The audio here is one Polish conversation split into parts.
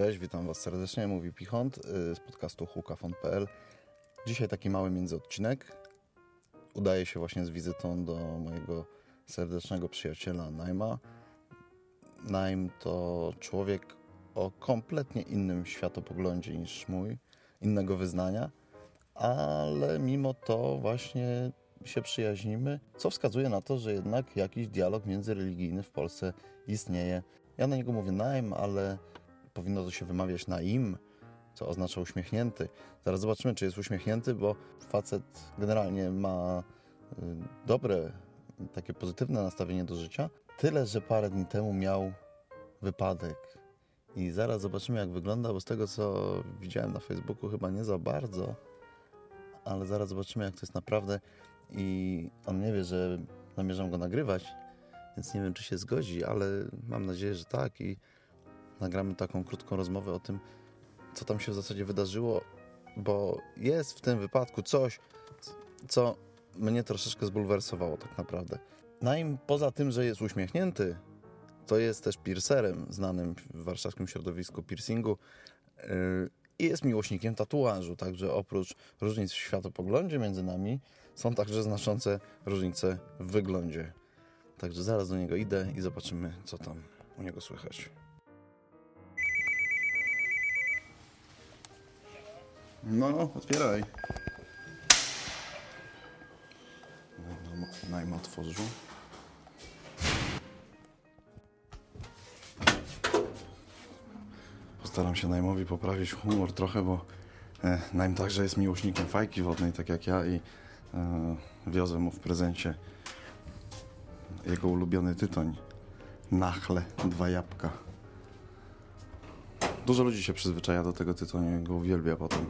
Cześć, witam Was serdecznie, mówi Pichont y, z podcastu hukafon.pl. Dzisiaj taki mały międzyodcinek. Udaje się właśnie z wizytą do mojego serdecznego przyjaciela Naima. Naim to człowiek o kompletnie innym światopoglądzie niż mój, innego wyznania, ale mimo to właśnie się przyjaźnimy, co wskazuje na to, że jednak jakiś dialog międzyreligijny w Polsce istnieje. Ja na niego mówię Naim, ale powinno to się wymawiać na im, co oznacza uśmiechnięty. Zaraz zobaczymy, czy jest uśmiechnięty, bo facet generalnie ma y, dobre, takie pozytywne nastawienie do życia. Tyle, że parę dni temu miał wypadek. I zaraz zobaczymy, jak wygląda, bo z tego, co widziałem na Facebooku, chyba nie za bardzo, ale zaraz zobaczymy, jak to jest naprawdę. I on nie wie, że zamierzam go nagrywać, więc nie wiem, czy się zgodzi, ale mam nadzieję, że tak. I nagramy taką krótką rozmowę o tym, co tam się w zasadzie wydarzyło, bo jest w tym wypadku coś, co mnie troszeczkę zbulwersowało tak naprawdę. Naim poza tym, że jest uśmiechnięty, to jest też piercerem znanym w warszawskim środowisku piercingu yy, i jest miłośnikiem tatuażu, także oprócz różnic w światopoglądzie między nami są także znaczące różnice w wyglądzie. Także zaraz do niego idę i zobaczymy, co tam u niego słychać. No, otwieraj. Najma otworzył. Postaram się Najmowi poprawić humor trochę, bo e, Najm także jest miłośnikiem fajki wodnej, tak jak ja i e, wiozę mu w prezencie jego ulubiony tytoń. Nachle, dwa jabłka. Dużo ludzi się przyzwyczaja do tego tytoniu go uwielbia potem.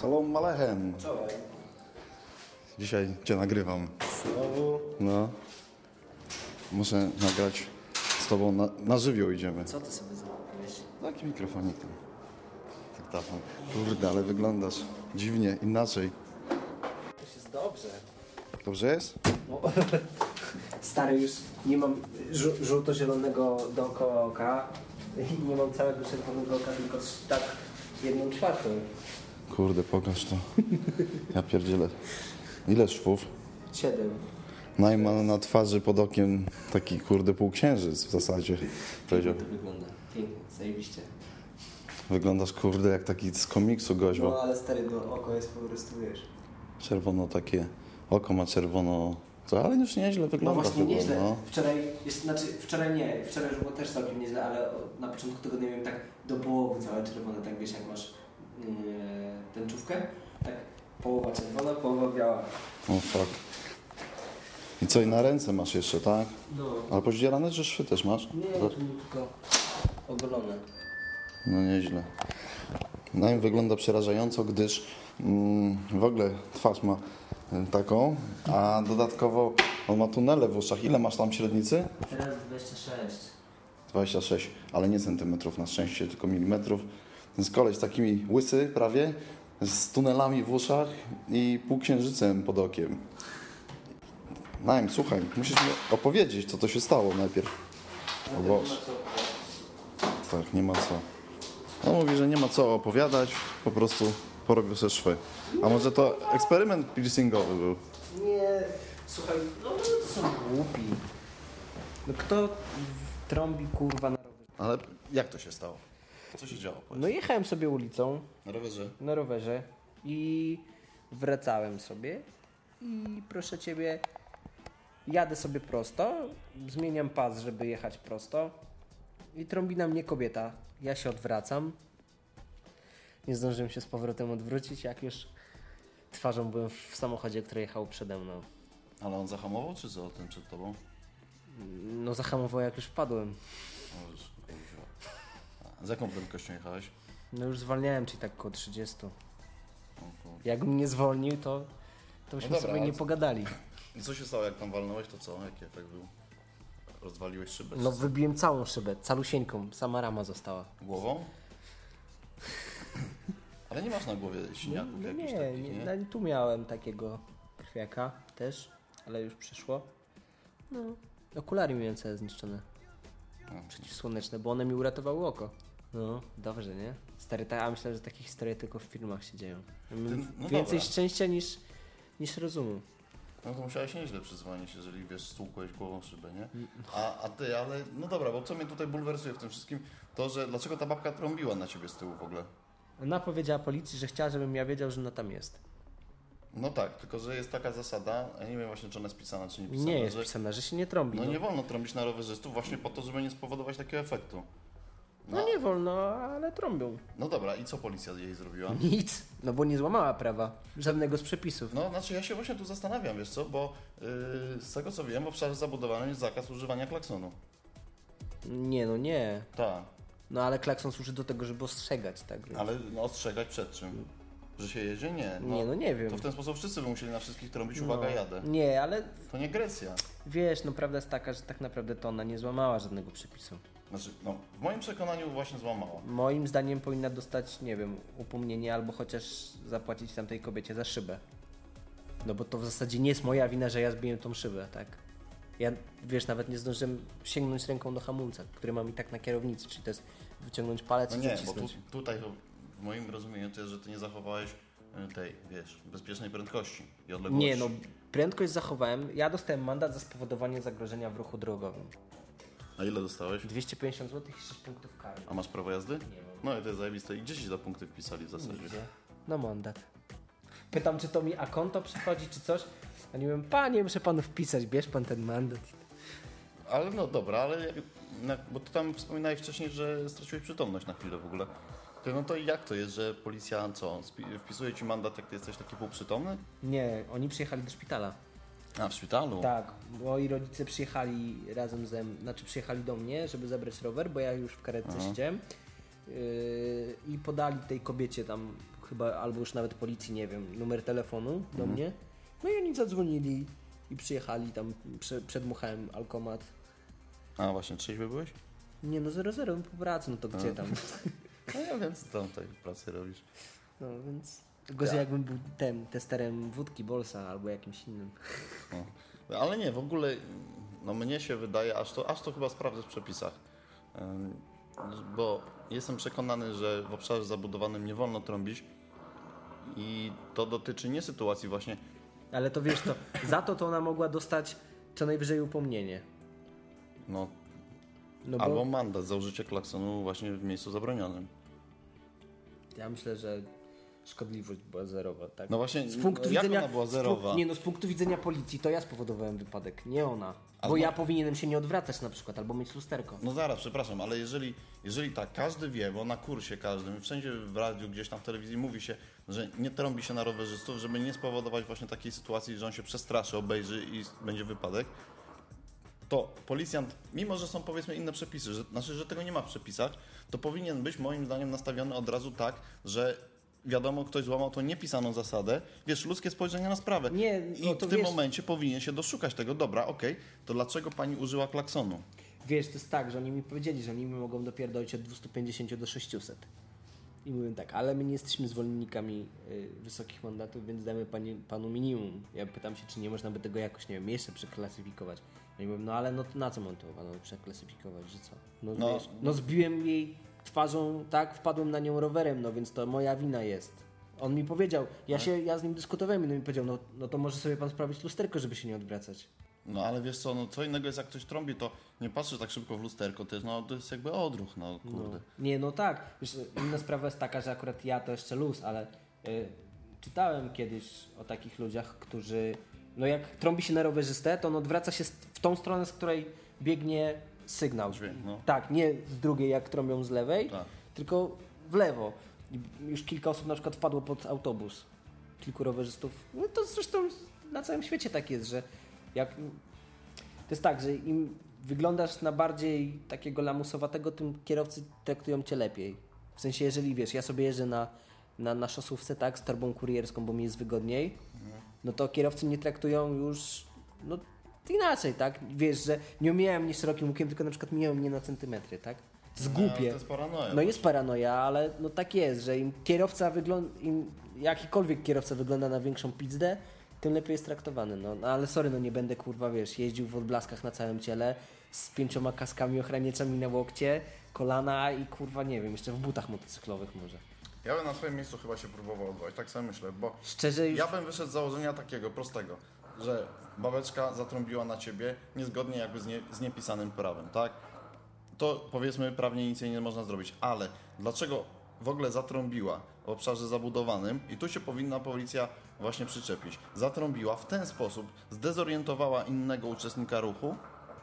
Salam alechem. Wczoraj. Dzisiaj cię nagrywam. Znowu. No. Muszę nagrać z tobą na, na żywioł idziemy. Co ty sobie zrobiłeś? Taki mikrofonik tam. Dyktafon. Kurde, ale wyglądasz dziwnie, inaczej. To jest dobrze. Dobrze jest? No. Stary, już nie mam żół- żółto-zielonego dookoła oka i nie mam całego czerwonego oka, tylko tak jedną czwartą. Kurde, pokaż to. Ja pierdzielę. Ile szwów? Siedem. Najma na twarzy pod okiem taki kurde półksiężyc w zasadzie. Powiedział. to wygląda. Pięknie, zajebiście. Wyglądasz kurde jak taki z komiksu gość, bo No ale stary, no oko jest po prostu, wiesz. czerwono takie, oko ma czerwono, co, ale już nieźle No wygląda właśnie chyba, nieźle. no. Wczoraj, jest, znaczy wczoraj nie, wczoraj było też całkiem nieźle, ale na początku tygodnia miałem tak do połowy całe czerwone, tak wiesz jak masz yy, tęczówkę, tak połowa czerwona, połowa biała. O fuck. I co, i na ręce masz jeszcze, tak? No. Ale pozdzierane czy szwy też masz? Nie, to tylko ogolone. No nieźle. Naim wygląda przerażająco, gdyż mm, w ogóle twarz ma y, taką, a dodatkowo on ma tunele w uszach. Ile masz tam średnicy? Teraz 26. 26, ale nie centymetrów na szczęście, tylko milimetrów. Więc koleś z takimi łysy prawie, z tunelami w uszach i półksiężycem pod okiem. Naim, słuchaj, musisz mi opowiedzieć, co to się stało najpierw. O Boże. Tak, nie ma co. On mówi, że nie ma co opowiadać, po prostu porobił sobie szwy. A może to eksperyment piercingowy był? Nie, słuchaj, no to są głupi. No kto trąbi kurwa na rowerze? Ale jak to się stało? Co się działo? No jechałem sobie ulicą Na rowerze. na rowerze i wracałem sobie i proszę Ciebie, jadę sobie prosto, zmieniam pas, żeby jechać prosto i trąbi na mnie kobieta. Ja się odwracam. Nie zdążyłem się z powrotem odwrócić, jak już twarzą byłem w samochodzie, który jechał przede mną. Ale on zahamował, czy co ten przed tobą? No zahamował jak już wpadłem. A Z jaką prędkością jechałeś? No już zwalniałem, czyli tak około 30. O, kurwa. Jakbym nie zwolnił, to, to byśmy dobra, sobie nie pogadali. I co się stało, jak tam walnąłeś, to co? Jaki efekt był? Rozwaliłeś szybę? No wybiłem całą szybę, calusieńką, sama rama została. Głową? Ale nie masz na głowie siniaków No jakichś nie, takich, nie, nie? no, tu miałem takiego krwiaka też, ale już przyszło. No, okulary miałem całe zniszczone. przeciwsłoneczne, bo one mi uratowały oko. No, dobrze, nie? Stary, ta, a myślę, że takie historie tylko w filmach się dzieją. no Więcej dobra. szczęścia niż, niż rozumu. No to musiałeś nieźle przyzwonić, jeżeli wiesz, stłukłeś głową szybę, nie? A, a ty, ale no dobra, bo co mnie tutaj bulwersuje w tym wszystkim, to że dlaczego ta babka trąbiła na ciebie z tyłu w ogóle? Ona powiedziała policji, że chciała, żebym ja wiedział, że ona tam jest. No tak, tylko że jest taka zasada, ja nie wiem właśnie, czy ona jest pisana, czy nie pisana, Nie jest że pisane, że się nie trąbi. no No, nie wolno trąbić na rowerzystów właśnie po to, żeby nie spowodować takiego efektu. No nie wolno, ale trąbią. No dobra, i co policja jej zrobiła? Nic, no bo nie złamała prawa. Żadnego z przepisów. No, znaczy ja się właśnie tu zastanawiam, wiesz co, bo yy, z tego co wiem, w obszarze zabudowanym jest zakaz używania klaksonu. Nie, no nie. Tak, No ale klakson służy do tego, żeby ostrzegać, tak? Więc... ale no, ostrzegać przed czym? Że się jedzie? Nie. Nie, no nie wiem. To w ten sposób wszyscy by musieli na wszystkich trąbić, uwaga, no, jadę. Nie, ale To nie Grecja. wiesz, no prawda jest taka, że tak naprawdę to ona nie złamała żadnego przepisu. Znaczy, no, w moim przekonaniu właśnie złamała. Moim zdaniem powinna dostać, nie wiem, upomnienie albo chociaż zapłacić tamtej kobiecie za szybę. No bo to w zasadzie nie jest moja wina, że ja zbiłem tą szybę, tak? Ja, wiesz, nawet nie zdążyłem sięgnąć ręką do hamulca, który mam i tak na kierownicy, czyli to jest wyciągnąć palec No i nie, bo tu, zacisnąć. tutaj w moim rozumieniu to jest, że ty nie zachowałeś y, tej, wiesz, bezpiecznej prędkości i odległości. Nie, no prędkość zachowałem. Ja dostałem mandat za spowodowanie zagrożenia w ruchu drogowym. A ile dostałeś? 250 zł i 6 punktów kary. A masz prawo jazdy? Nie mam. No i to jest zajebiste. I gdzie ci za punkty wpisali w zasadzie? Nigdzie. No mandat. Pytam, czy to mi a konto przychodzi, czy coś. A nie wiem, panie, muszę panu wpisać, bierz pan ten mandat. Ale no dobra, ale jak, na, bo ty tam wspominałeś wcześniej, że straciłeś przytomność na chwilę w ogóle. To, no to jak to jest, że policja co, spi- wpisuje ci mandat, jak ty jesteś taki półprzytomny? Nie, oni przyjechali do szpitala. A, w szpitalu? Tak, moi rodzice przyjechali razem ze mną, znaczy przyjechali do mnie, żeby zabrać rower, bo ja już w karetce Aha. siedziałem. Yy, I podali tej kobiecie tam chyba, albo już nawet policji, nie wiem, numer telefonu do mnie. No i oni zadzwonili i przyjechali tam, prze, przedmuchałem alkomat. A, właśnie, trzeźwy byłeś? Nie no, 0-0 po pracy, no to gdzie A. tam? No ja wiem, co tam tej pracy robisz. No więc... Gorzej Tak. jakbym był ten, testerem wódki Bolsa albo jakimś innym. No. Ale nie, w ogóle, no mnie się wydaje, aż to, aż to chyba sprawdzę w przepisach. Bo jestem przekonany, że w obszarze zabudowanym nie wolno trąbić i to dotyczy nie sytuacji właśnie, Ale to wiesz, to za to to ona mogła dostać co najwyżej upomnienie. no, No bo albo mandat za użycie klaksonu właśnie w miejscu zabronionym. ja myślę, że szkodliwość była zerowa, tak? No właśnie, Z punktu jak widzenia, była zerowa? nie no, z punktu widzenia policji to ja spowodowałem wypadek, nie ona. Bo ja powinienem się nie odwracać na przykład, albo mieć lusterko. No zaraz, przepraszam, ale jeżeli, jeżeli tak, każdy wie, bo na kursie każdym, wszędzie w radiu, gdzieś tam w telewizji mówi się, że nie trąbi się na rowerzystów, żeby nie spowodować właśnie takiej sytuacji, że on się przestraszy, obejrzy i będzie wypadek, to policjant, mimo że są powiedzmy inne przepisy, że, znaczy, że tego nie ma w przepisach, to powinien być moim zdaniem nastawiony od razu tak, że wiadomo, ktoś złamał tą niepisaną zasadę, wiesz, ludzkie spojrzenie na sprawę. Nie, I no to w tym wiesz- momencie powinien się doszukać tego, dobra, okej, to dlaczego pani użyła klaksonu? Wiesz, to jest tak, że oni mi powiedzieli, że oni mi mogą dopierdolić od 250 do 600. I mówię tak, ale my nie jesteśmy zwolennikami y, wysokich mandatów, więc damy pani, panu minimum. Ja pytam się, czy nie można by tego jakoś, nie wiem, jeszcze przeklasyfikować. Ja mówię, no ale no to na co mam to panu przeklasyfikować, że co? No, No, wiesz, no zbiłem jej twarzą, tak, wpadłem na nią rowerem, no więc to moja wina jest. On mi powiedział, ja Tak. się, ja z nim dyskutowałem i on mi powiedział, no, no to może sobie pan sprawić lusterko, żeby się nie odwracać. No ale wiesz co, no co innego jest jak ktoś trąbi, to nie patrzysz tak szybko w lusterko, to jest, no, to jest jakby odruch, no kurde. No. Nie, no tak. Wiesz, inna sprawa jest taka, że akurat ja to jeszcze luz, ale y, czytałem kiedyś o takich ludziach, którzy, no jak trąbi się na rowerzystę, to on odwraca się w tą stronę, z której biegnie sygnał. Dźwięk, no. Tak, nie z drugiej, jak trąbią z lewej, Tak. tylko w lewo. Już kilka osób na przykład wpadło pod autobus. Kilku rowerzystów. No to zresztą na całym świecie tak jest, że jak... To jest tak, że im wyglądasz na bardziej takiego lamusowatego, tym kierowcy traktują cię lepiej. W sensie, jeżeli wiesz, ja sobie jeżdżę na, na, na szosówce, tak, z torbą kurierską, bo mi jest wygodniej, no to kierowcy mnie traktują już, no inaczej, tak? Wiesz, że nie omijałem mnie szerokim łukiem, tylko na przykład mijają mnie na centymetry, tak? Jest No, to jest paranoja. No jest paranoja, ale no tak jest, że im kierowca wygląda, im jakikolwiek kierowca wygląda na większą pizdę, tym lepiej jest traktowany. No, no ale sorry, no nie będę kurwa, wiesz, jeździł w odblaskach na całym ciele z pięcioma kaskami ochraniaczami na łokcie, kolana i kurwa, nie wiem, jeszcze w butach motocyklowych może. Ja bym na swoim miejscu chyba się próbował odwołać, tak sobie myślę, bo Szczerze już... ja bym wyszedł z założenia takiego prostego, że babeczka zatrąbiła na ciebie niezgodnie jakby z, nie, z niepisanym prawem, tak? To powiedzmy prawnie nic nie można zrobić, ale dlaczego w ogóle zatrąbiła w obszarze zabudowanym i tu się powinna policja właśnie przyczepić. Zatrąbiła w ten sposób, zdezorientowała innego uczestnika ruchu,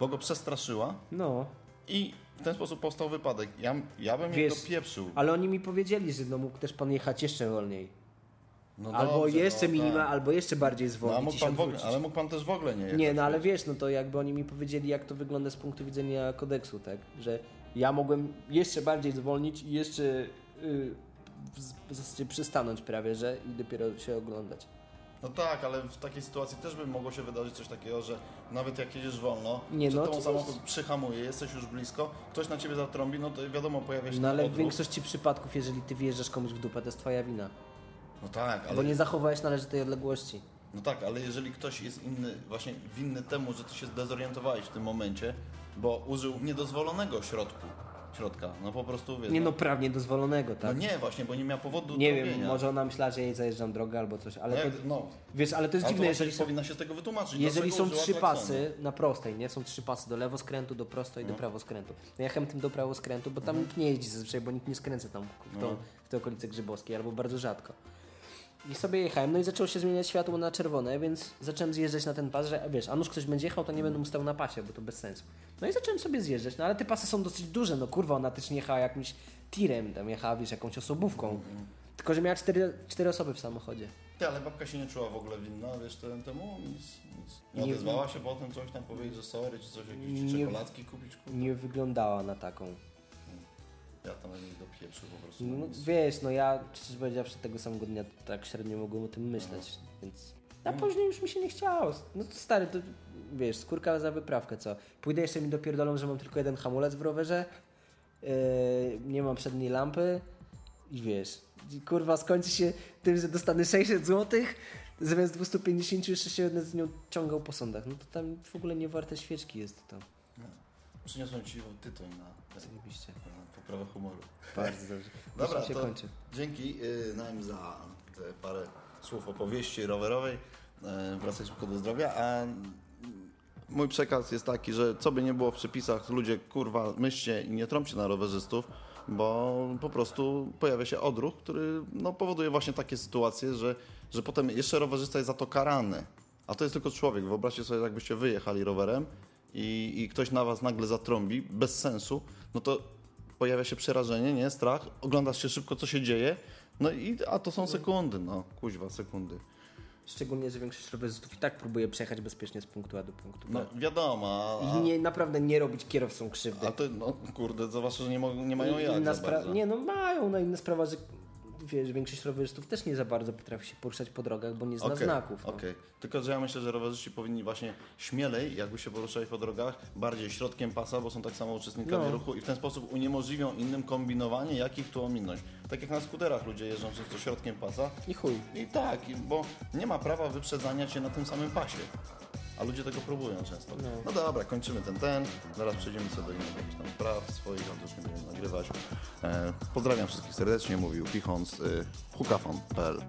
bo go przestraszyła No, i w ten sposób powstał wypadek. Ja, ja bym jej Wiesz, dopieprzył. ale oni mi powiedzieli, że no mógł też pan jechać jeszcze wolniej. No albo dobrze, jeszcze no, minima, tak. albo jeszcze bardziej No, a zwolnić w ogóle, odwrócić. ale mógł pan też w ogóle nie jechać. Nie, no ale wiesz. no to jakby oni mi powiedzieli, jak to wygląda z punktu widzenia kodeksu, tak? Że ja mogłem jeszcze bardziej zwolnić i jeszcze yy, w w zasadzie przystanąć prawie, że i dopiero się oglądać. No tak, ale w takiej sytuacji też by mogło się wydarzyć coś takiego, że nawet jak jedziesz wolno, Nie, że no, samochód przyhamuje, jesteś już blisko, ktoś na ciebie zatrąbi, no to wiadomo, pojawia się No ale w odruch. większości przypadków, jeżeli ty wjeżdżasz komuś w dupę, to jest twoja wina. No tak, Bo ale, nie zachowałeś należytej odległości. no tak, ale jeżeli ktoś jest inny, właśnie winny temu, że ty się zdezorientowałeś w tym momencie, bo użył niedozwolonego środku, środka, no po prostu wiesz. Nie no, no, prawnie dozwolonego, no tak? nie, właśnie, bo nie miał powodu Nie wiem, robienia. może ona myślała, że jej zajeżdżam drogę albo coś, ale no, to, no, wiesz, ale to jest ale dziwne, to jeżeli są, powinna się z tego wytłumaczyć. jeżeli są trzy klaksonu. pasy na prostej, nie? Są trzy pasy do lewoskrętu, do prosto i do prawoskrętu. No ja tym do prawoskrętu, bo tam nikt nie jeździ zazwyczaj, bo nikt nie skręca tam w, to, No. w te okolice Grzybowskiej, albo bardzo rzadko. I sobie jechałem, no i zaczęło się zmieniać światło na czerwone, więc zacząłem zjeżdżać na ten pas, że wiesz, a nuż ktoś będzie jechał, to nie będę mu stał na pasie, bo to bez sensu. No i zacząłem sobie zjeżdżać, no ale te pasy są dosyć duże, no kurwa, ona też nie jechała jakimś tirem, tam jechała, wiesz, jakąś osobówką. Tylko, że miała cztery, cztery osoby w samochodzie. Ty, ale babka się nie czuła w ogóle winna, wiesz, ten, temu? Nic, nic. Nie Nie- odezwała się potem coś tam powiedzieć, że sorry, czy coś, jakieś Nie- czekoladki kupić, kurde. Nie wyglądała na taką. Ja tam jej do pieprzu po prostu. No, wiesz, no ja szczerze powiedziawszy tego samego dnia tak średnio mogłem o tym myśleć, więc... A No. później już mi się nie chciało. No to stary, to wiesz, skórka za wyprawkę, co? Pójdę jeszcze mi dopierdolą, że mam tylko jeden hamulec w rowerze, yy, nie mam przedniej lampy i wiesz, kurwa skończy się tym, że dostanę 600 zł, zamiast 250 jeszcze się będę z nią ciągał po sądach. No to tam w ogóle nie warte świeczki jest to. Przyniosłem ci tytoń na, Zajebiście. na poprawę humoru. Bardzo dobrze. Dobra, Już się to kończy. dzięki y, nam za te parę słów opowieści rowerowej. Y, wracaj szybko do zdrowia, a mój przekaz jest taki, że co by nie było w przepisach, ludzie kurwa myślcie i nie trąbcie na rowerzystów, bo po prostu pojawia się odruch, który no, powoduje właśnie takie sytuacje, że, że potem jeszcze rowerzysta jest za to karany. A to jest tylko człowiek. Wyobraźcie sobie, jakbyście wyjechali rowerem i, i ktoś na was nagle zatrąbi bez sensu, no to pojawia się przerażenie, nie? Strach, oglądasz się szybko, co się dzieje, no i, a to są sekundy, no, kuźwa, sekundy. Szczególnie, że większość rowerzystów i tak próbuje przejechać bezpiecznie z punktu A do punktu B. No wiadomo, a, I nie, naprawdę nie robić kierowcom krzywdy. a to, no kurde, zwłaszcza, że nie, nie mają I jak za bardzo. Nie, no mają, no inna sprawa, że wiesz, większość rowerzystów też nie za bardzo potrafi się poruszać po drogach, bo nie zna Okej, znaków. No. Okej, tylko że ja myślę, że rowerzyści powinni właśnie śmielej, jakby się poruszali po drogach, bardziej środkiem pasa, bo są tak samo uczestnikami No. ruchu i w ten sposób uniemożliwią innym kombinowanie, jak ich tu ominąć. Tak jak na skuterach ludzie jeżdżą często środkiem pasa I chuj. i tak, bo nie ma prawa wyprzedzania cię na tym samym pasie. A ludzie tego próbują często. No. No, dobra, kończymy ten ten. Zaraz przejdziemy sobie do innych jakichś tam spraw swoich, on też nie będziemy nagrywać. E, pozdrawiam wszystkich serdecznie, mówił Pichons, y, hukafon.pl